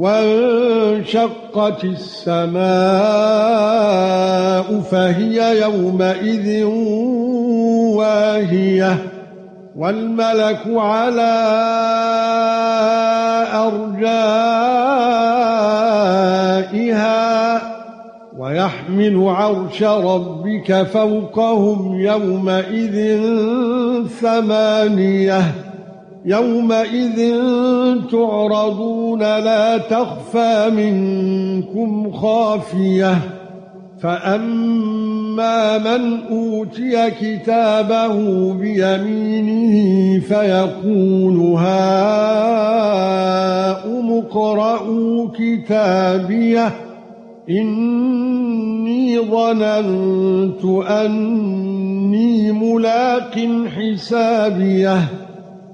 وَانشَقَّتِ السَّمَاءُ فَهِيَ يَوْمَئِذٍ وَاهِيَةٌ وَالْمَلَكُ عَلَى أَرْجَائِهَا وَيَحْمِلُ عَرْشَ رَبِّكَ فَوْقَهُمْ يَوْمَئِذٍ ثَمَانِيَةٌ يَوْمَئِذٍ تُعْرَضُونَ لَا تَخْفَى مِنكُمْ خَافِيَةٌ فَأَمَّا مَنْ أُوتِيَ كِتَابَهُ بِيَمِينِهِ فَيَقُولُ هَاؤُمُ اقْرَءُوا كِتَابِيَهْ إِنِّي ظَنَنتُ أَنِّي مُلَاقٍ حِسَابِيَهْ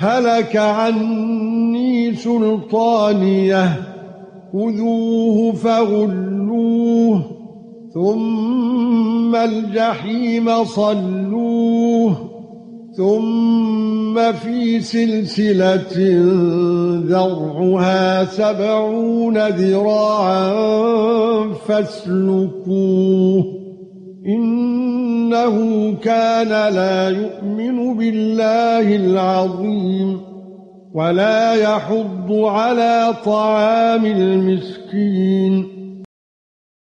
هَلَكَ عَنِّي سُلْطَانِيَهْ. خُذُوهُ فَغُلُّوهُ ثُمَّ الْجَحِيمَ صَلُّوهُ ثُمَّ فِي سِلْسِلَةٍ ذَرْعُهَا سَبْعُونَ ذِرَاعًا فَاسْلُكُوهُ. إِنَّهُ كَانَ لَا يُؤْمِنُ بِاللَّهِ الْعَظِيمِ وَلَا يَحُضُّ عَلَى طَعَامِ الْمِسْكِينِ